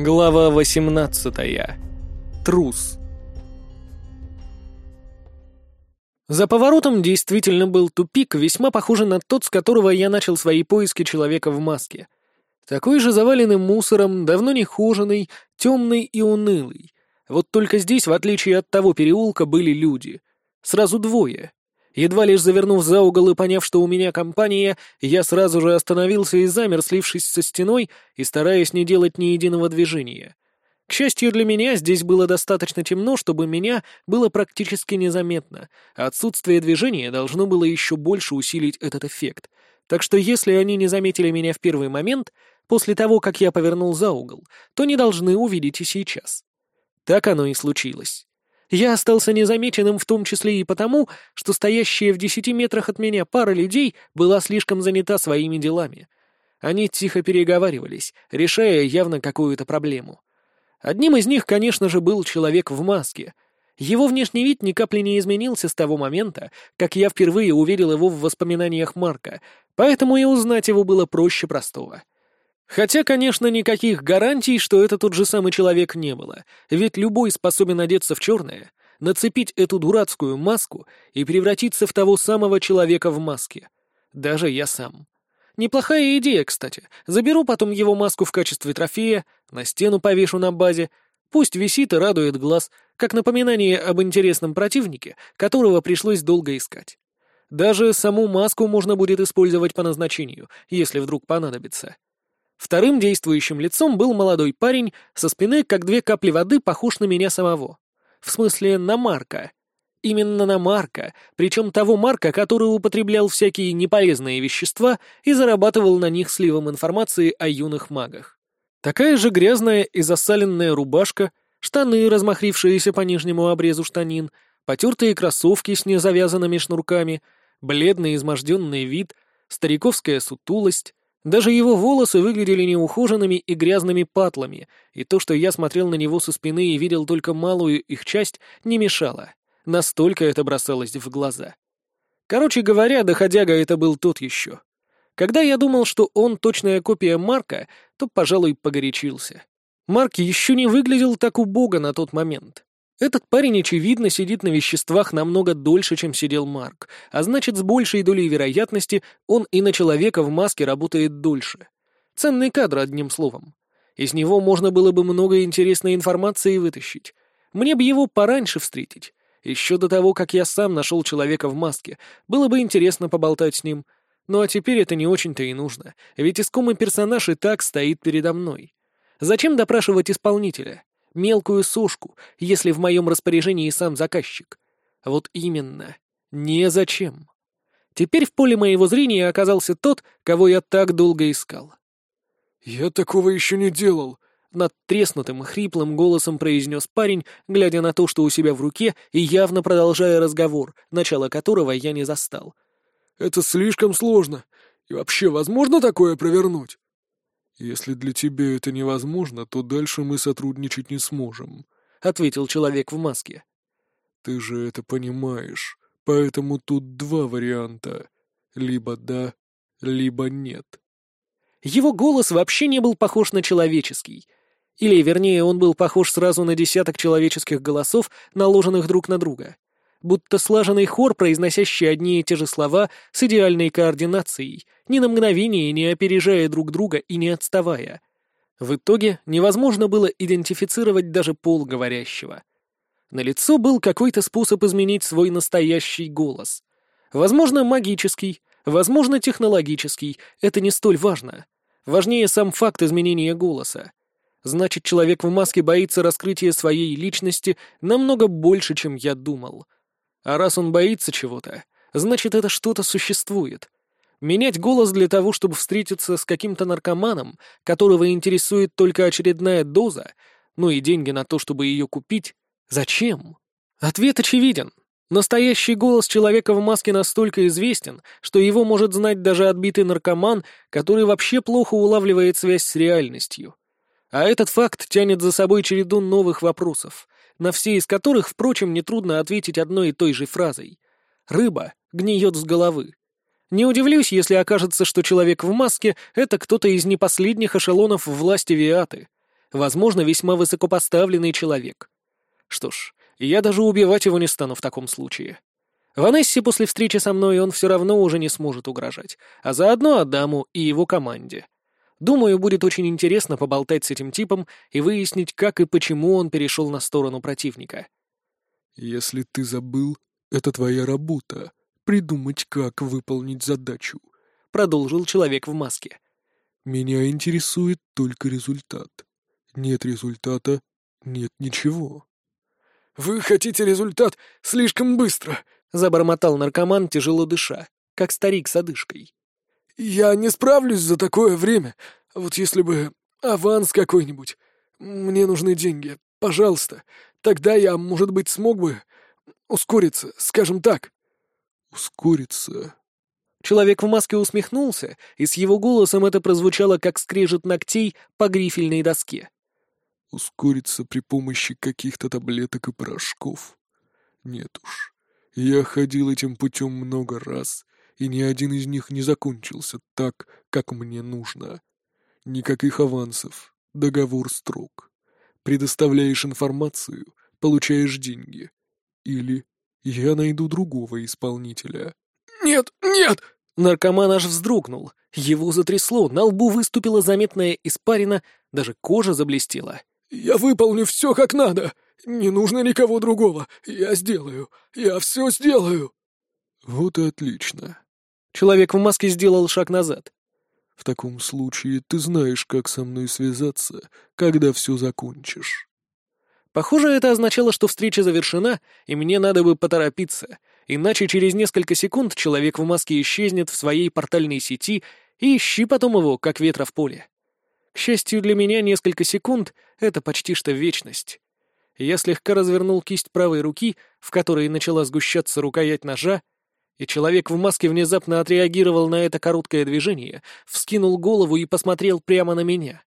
Глава 18. Трус. За поворотом действительно был тупик, весьма похожий на тот, с которого я начал свои поиски человека в маске. Такой же заваленный мусором, давно не хоженый, темный и унылый. Вот только здесь, в отличие от того переулка, были люди. Сразу двое. Едва лишь завернув за угол и поняв, что у меня компания, я сразу же остановился и замер, слившись со стеной и стараясь не делать ни единого движения. К счастью для меня, здесь было достаточно темно, чтобы меня было практически незаметно, а отсутствие движения должно было еще больше усилить этот эффект. Так что если они не заметили меня в первый момент, после того, как я повернул за угол, то не должны увидеть и сейчас. Так оно и случилось. Я остался незамеченным в том числе и потому, что стоящая в десяти метрах от меня пара людей была слишком занята своими делами. Они тихо переговаривались, решая явно какую-то проблему. Одним из них, конечно же, был человек в маске. Его внешний вид ни капли не изменился с того момента, как я впервые увидел его в воспоминаниях Марка, поэтому и узнать его было проще простого. Хотя, конечно, никаких гарантий, что это тот же самый человек не было, ведь любой способен одеться в черное, нацепить эту дурацкую маску и превратиться в того самого человека в маске. Даже я сам. Неплохая идея, кстати. Заберу потом его маску в качестве трофея, на стену повешу на базе. Пусть висит и радует глаз, как напоминание об интересном противнике, которого пришлось долго искать. Даже саму маску можно будет использовать по назначению, если вдруг понадобится. Вторым действующим лицом был молодой парень, со спины, как две капли воды, похож на меня самого. В смысле, на Марка. Именно на Марка, причем того Марка, который употреблял всякие неполезные вещества и зарабатывал на них сливом информации о юных магах. Такая же грязная и засаленная рубашка, штаны, размахрившиеся по нижнему обрезу штанин, потертые кроссовки с незавязанными шнурками, бледный изможденный вид, стариковская сутулость, даже его волосы выглядели неухоженными и грязными патлами, и то, что я смотрел на него со спины и видел только малую их часть, не мешало. Настолько это бросалось в глаза. Короче говоря, доходяга это был тот еще. Когда я думал, что он точная копия Марка, то, пожалуй, погорячился. Марк еще не выглядел так убого на тот момент. Этот парень, очевидно, сидит на веществах намного дольше, чем сидел Марк, а значит, с большей долей вероятности он и на человека в маске работает дольше. Ценный кадр, одним словом. Из него можно было бы много интересной информации вытащить. Мне бы его пораньше встретить. Еще до того, как я сам нашел человека в маске, было бы интересно поболтать с ним. Ну а теперь это не очень-то и нужно, ведь искомый персонаж и так стоит передо мной. Зачем допрашивать исполнителя? Мелкую сушку, если в моем распоряжении сам заказчик. Вот именно. Незачем. Теперь в поле моего зрения оказался тот, кого я так долго искал. «Я такого еще не делал», — над треснутым, хриплым голосом произнес парень, глядя на то, что у себя в руке, и явно продолжая разговор, начало которого я не застал. «Это слишком сложно. И вообще, возможно такое провернуть?» «Если для тебя это невозможно, то дальше мы сотрудничать не сможем», — ответил человек в маске. «Ты же это понимаешь, поэтому тут два варианта. Либо да, либо нет». Его голос вообще не был похож на человеческий. Или, вернее, он был похож сразу на десяток человеческих голосов, наложенных друг на друга будто слаженный хор, произносящий одни и те же слова с идеальной координацией, ни на мгновение не опережая друг друга и не отставая. В итоге невозможно было идентифицировать даже пол говорящего. На лицо был какой-то способ изменить свой настоящий голос. Возможно, магический, возможно, технологический, это не столь важно. Важнее сам факт изменения голоса. Значит, человек в маске боится раскрытия своей личности намного больше, чем я думал. А раз он боится чего-то, значит, это что-то существует. Менять голос для того, чтобы встретиться с каким-то наркоманом, которого интересует только очередная доза, ну и деньги на то, чтобы ее купить, зачем? Ответ очевиден. Настоящий голос человека в маске настолько известен, что его может знать даже отбитый наркоман, который вообще плохо улавливает связь с реальностью. А этот факт тянет за собой череду новых вопросов, на все из которых, впрочем, нетрудно ответить одной и той же фразой. «Рыба гниет с головы». Не удивлюсь, если окажется, что человек в маске — это кто-то из непоследних эшелонов власти Виаты. Возможно, весьма высокопоставленный человек. Что ж, я даже убивать его не стану в таком случае. Ванессе после встречи со мной он все равно уже не сможет угрожать, а заодно Адаму и его команде. Думаю, будет очень интересно поболтать с этим типом и выяснить, как и почему он перешел на сторону противника. «Если ты забыл, это твоя работа — придумать, как выполнить задачу», — продолжил человек в маске. «Меня интересует только результат. Нет результата — нет ничего». «Вы хотите результат слишком быстро», — забормотал наркоман, тяжело дыша, как старик с одышкой. «Я не справлюсь за такое время. Вот если бы аванс какой-нибудь. Мне нужны деньги. Пожалуйста. Тогда я, может быть, смог бы ускориться, скажем так». «Ускориться?» Человек в маске усмехнулся, и с его голосом это прозвучало, как скрежет ногтей по грифельной доске. «Ускориться при помощи каких-то таблеток и порошков? Нет уж. Я ходил этим путем много раз, и ни один из них не закончился так, как мне нужно. Никаких авансов, договор строг. Предоставляешь информацию, получаешь деньги. Или я найду другого исполнителя. «Нет, нет!» Наркоман аж вздрогнул. Его затрясло, на лбу выступила заметная испарина, даже кожа заблестела. «Я выполню все как надо! Не нужно никого другого! Я сделаю! Я все сделаю!» «Вот и отлично. Человек в маске сделал шаг назад. «В таком случае ты знаешь, как со мной связаться, когда все закончишь». Похоже, это означало, что встреча завершена, и мне надо бы поторопиться, иначе через несколько секунд человек в маске исчезнет в своей портальной сети, и ищи потом его, как ветра в поле. К счастью для меня, несколько секунд — это почти что вечность. Я слегка развернул кисть правой руки, в которой начала сгущаться рукоять ножа, и человек в маске внезапно отреагировал на это короткое движение, вскинул голову и посмотрел прямо на меня.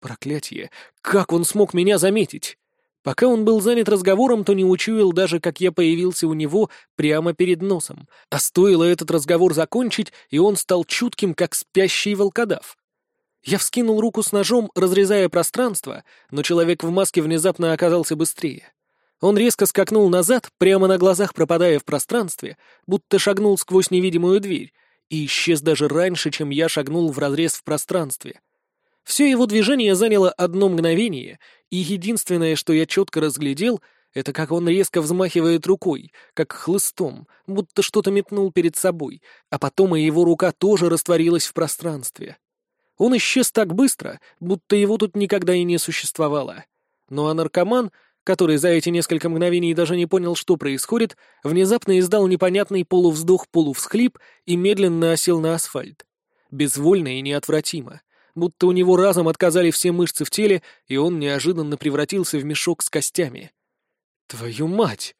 Проклятие! Как он смог меня заметить? Пока он был занят разговором, то не учуял даже, как я появился у него прямо перед носом. А стоило этот разговор закончить, и он стал чутким, как спящий волкодав. Я вскинул руку с ножом, разрезая пространство, но человек в маске внезапно оказался быстрее. Он резко скакнул назад, прямо на глазах пропадая в пространстве, будто шагнул сквозь невидимую дверь, и исчез даже раньше, чем я шагнул в разрез в пространстве. Все его движение заняло одно мгновение, и единственное, что я четко разглядел, это как он резко взмахивает рукой, как хлыстом, будто что-то метнул перед собой, а потом и его рука тоже растворилась в пространстве. Он исчез так быстро, будто его тут никогда и не существовало. Ну а наркоман который за эти несколько мгновений даже не понял, что происходит, внезапно издал непонятный полувздох-полувсхлип и медленно осел на асфальт. Безвольно и неотвратимо. Будто у него разом отказали все мышцы в теле, и он неожиданно превратился в мешок с костями. Твою мать!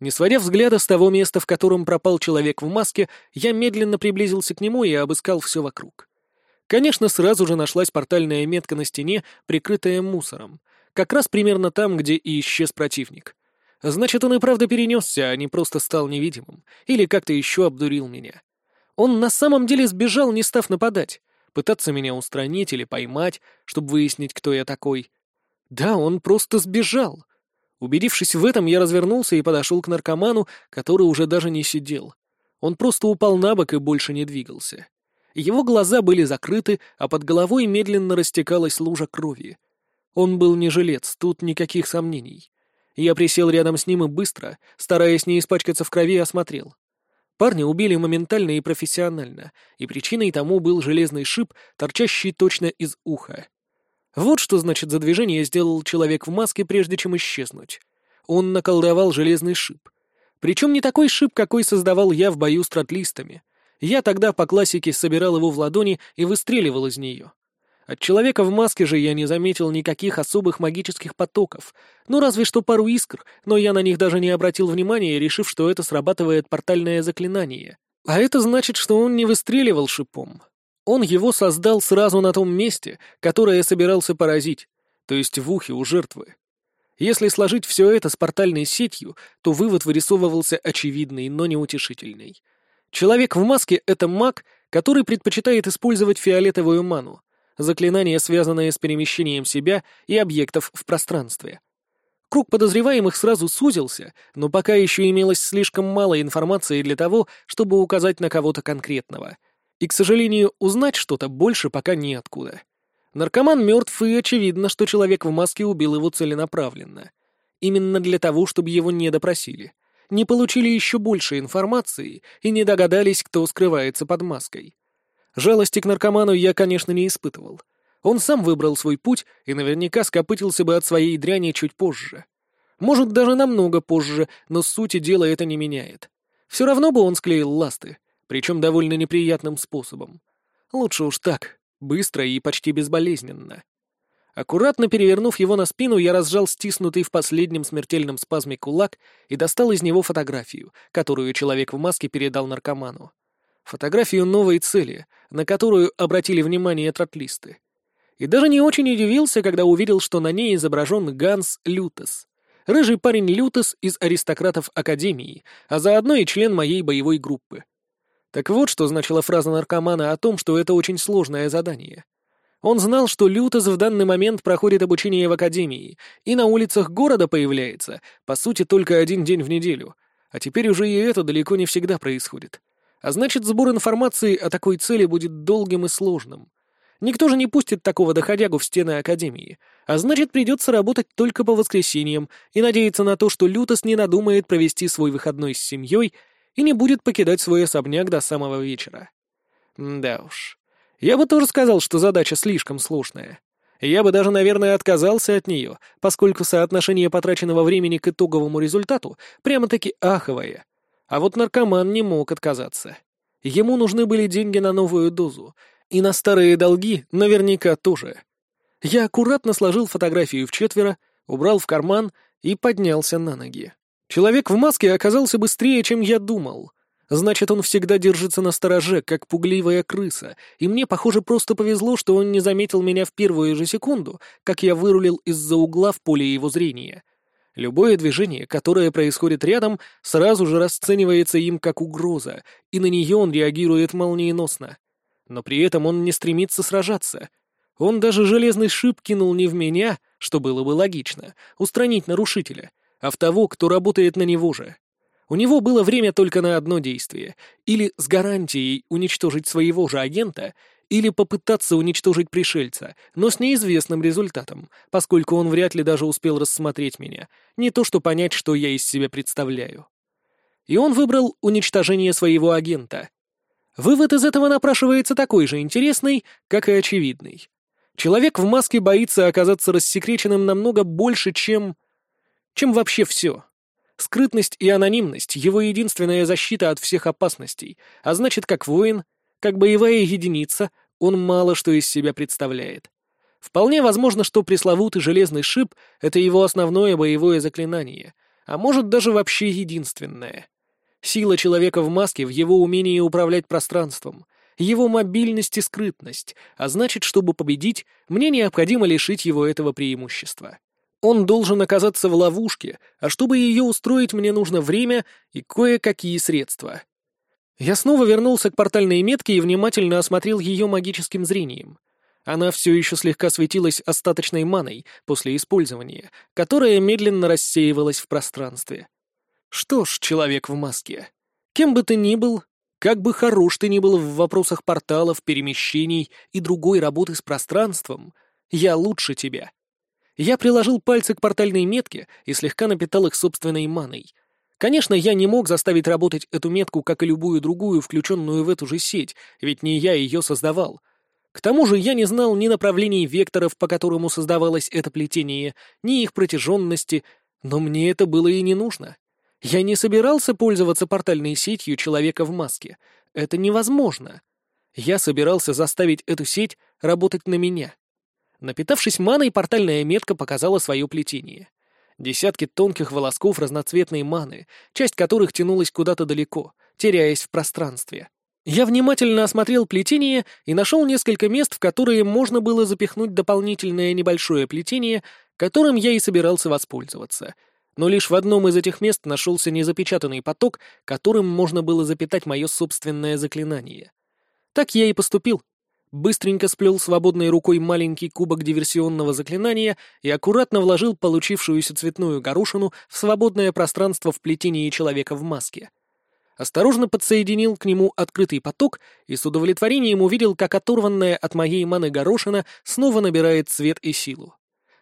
Не сводя взгляда с того места, в котором пропал человек в маске, я медленно приблизился к нему и обыскал все вокруг. Конечно, сразу же нашлась портальная метка на стене, прикрытая мусором, как раз примерно там, где и исчез противник. Значит, он и правда перенесся, а не просто стал невидимым. Или как-то еще обдурил меня. Он на самом деле сбежал, не став нападать. Пытаться меня устранить или поймать, чтобы выяснить, кто я такой. Да, он просто сбежал. Убедившись в этом, я развернулся и подошел к наркоману, который уже даже не сидел. Он просто упал на бок и больше не двигался. Его глаза были закрыты, а под головой медленно растекалась лужа крови. Он был не жилец, тут никаких сомнений. Я присел рядом с ним и быстро, стараясь не испачкаться в крови, осмотрел. Парня убили моментально и профессионально, и причиной тому был железный шип, торчащий точно из уха. Вот что значит за движение сделал человек в маске, прежде чем исчезнуть. Он наколдовал железный шип. Причем не такой шип, какой создавал я в бою с тротлистами. Я тогда по классике собирал его в ладони и выстреливал из нее. От человека в маске же я не заметил никаких особых магических потоков, ну разве что пару искр, но я на них даже не обратил внимания, решив, что это срабатывает портальное заклинание. А это значит, что он не выстреливал шипом. Он его создал сразу на том месте, которое собирался поразить, то есть в ухе у жертвы. Если сложить все это с портальной сетью, то вывод вырисовывался очевидный, но неутешительный. Человек в маске — это маг, который предпочитает использовать фиолетовую ману, Заклинания, связанные с перемещением себя и объектов в пространстве. Круг подозреваемых сразу сузился, но пока еще имелось слишком мало информации для того, чтобы указать на кого-то конкретного. И, к сожалению, узнать что-то больше пока неоткуда. Наркоман мертв, и очевидно, что человек в маске убил его целенаправленно. Именно для того, чтобы его не допросили. Не получили еще больше информации и не догадались, кто скрывается под маской. Жалости к наркоману я, конечно, не испытывал. Он сам выбрал свой путь и наверняка скопытился бы от своей дряни чуть позже. Может, даже намного позже, но сути дела это не меняет. Все равно бы он склеил ласты, причем довольно неприятным способом. Лучше уж так, быстро и почти безболезненно. Аккуратно перевернув его на спину, я разжал стиснутый в последнем смертельном спазме кулак и достал из него фотографию, которую человек в маске передал наркоману. Фотографию новой цели, на которую обратили внимание тротлисты и даже не очень удивился, когда увидел, что на ней изображен Ганс Лютес. Рыжий парень Лютес из аристократов Академии, а заодно и член моей боевой группы. Так вот, что значила фраза наркомана о том, что это очень сложное задание. Он знал, что Лютес в данный момент проходит обучение в Академии и на улицах города появляется, по сути, только один день в неделю, а теперь уже и это далеко не всегда происходит. А значит, сбор информации о такой цели будет долгим и сложным. Никто же не пустит такого доходягу в стены Академии, а значит, придется работать только по воскресеньям и надеяться на то, что Лютос не надумает провести свой выходной с семьей и не будет покидать свой особняк до самого вечера. Да уж. Я бы тоже сказал, что задача слишком сложная. Я бы даже, наверное, отказался от нее, поскольку соотношение потраченного времени к итоговому результату прямо-таки аховое. А вот наркоман не мог отказаться. Ему нужны были деньги на новую дозу, и на старые долги наверняка тоже. Я аккуратно сложил фотографию в четверо, убрал в карман и поднялся на ноги. Человек в маске оказался быстрее, чем я думал. Значит, он всегда держится на стороже, как пугливая крыса, и мне, похоже, просто повезло, что он не заметил меня в первую же секунду, как я вырулил из-за угла в поле его зрения. Любое движение, которое происходит рядом, сразу же расценивается им как угроза, и на нее он реагирует молниеносно но при этом он не стремится сражаться. Он даже железный шип кинул не в меня, что было бы логично, устранить нарушителя, а в того, кто работает на него же. У него было время только на одно действие — или с гарантией уничтожить своего же агента, или попытаться уничтожить пришельца, но с неизвестным результатом, поскольку он вряд ли даже успел рассмотреть меня, не то что понять, что я из себя представляю. И он выбрал уничтожение своего агента, Вывод из этого напрашивается такой же интересный, как и очевидный. Человек в маске боится оказаться рассекреченным намного больше, чем... чем вообще все. Скрытность и анонимность — его единственная защита от всех опасностей, а значит, как воин, как боевая единица, он мало что из себя представляет. Вполне возможно, что пресловутый железный шип — это его основное боевое заклинание, а может даже вообще единственное. Сила человека в маске в его умении управлять пространством, его мобильность и скрытность, а значит, чтобы победить, мне необходимо лишить его этого преимущества. Он должен оказаться в ловушке, а чтобы ее устроить, мне нужно время и кое-какие средства. Я снова вернулся к портальной метке и внимательно осмотрел ее магическим зрением. Она все еще слегка светилась остаточной маной после использования, которая медленно рассеивалась в пространстве. Что ж, человек в маске, кем бы ты ни был, как бы хорош ты ни был в вопросах порталов, перемещений и другой работы с пространством, я лучше тебя. Я приложил пальцы к портальной метке и слегка напитал их собственной маной. Конечно, я не мог заставить работать эту метку, как и любую другую, включенную в эту же сеть, ведь не я ее создавал. К тому же я не знал ни направлений векторов, по которому создавалось это плетение, ни их протяженности, но мне это было и не нужно. Я не собирался пользоваться портальной сетью человека в маске. Это невозможно. Я собирался заставить эту сеть работать на меня. Напитавшись маной, портальная метка показала свое плетение. Десятки тонких волосков разноцветной маны, часть которых тянулась куда-то далеко, теряясь в пространстве. Я внимательно осмотрел плетение и нашел несколько мест, в которые можно было запихнуть дополнительное небольшое плетение, которым я и собирался воспользоваться — но лишь в одном из этих мест нашелся незапечатанный поток, которым можно было запитать мое собственное заклинание. Так я и поступил. Быстренько сплел свободной рукой маленький кубок диверсионного заклинания и аккуратно вложил получившуюся цветную горошину в свободное пространство в плетении человека в маске. Осторожно подсоединил к нему открытый поток и с удовлетворением увидел, как оторванная от моей маны горошина снова набирает цвет и силу.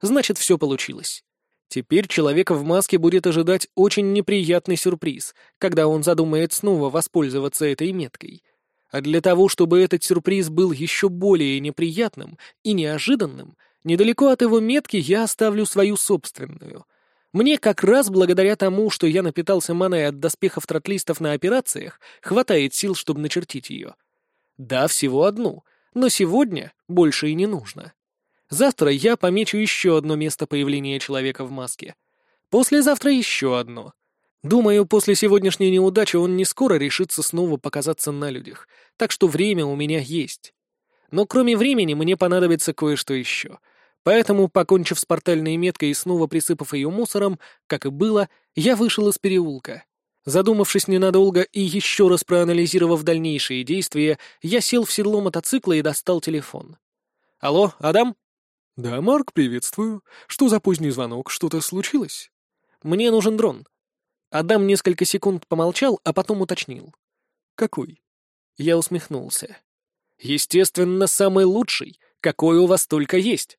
Значит, все получилось. Теперь человека в маске будет ожидать очень неприятный сюрприз, когда он задумает снова воспользоваться этой меткой — а для того, чтобы этот сюрприз был еще более неприятным и неожиданным, недалеко от его метки я оставлю свою собственную. Мне как раз благодаря тому, что я напитался маной от доспехов тротлистов на операциях, хватает сил, чтобы начертить ее. Да, всего одну, но сегодня больше и не нужно. Завтра я помечу еще одно место появления человека в маске. Послезавтра еще одно. Думаю, после сегодняшней неудачи он не скоро решится снова показаться на людях, так что время у меня есть. Но кроме времени мне понадобится кое-что еще. Поэтому, покончив с портальной меткой и снова присыпав ее мусором, как и было, я вышел из переулка. Задумавшись ненадолго и еще раз проанализировав дальнейшие действия, я сел в седло мотоцикла и достал телефон. «Алло, Адам?» «Да, Марк, приветствую. Что за поздний звонок? Что-то случилось?» «Мне нужен дрон. Адам несколько секунд помолчал, а потом уточнил. «Какой?» Я усмехнулся. «Естественно, самый лучший, какой у вас только есть».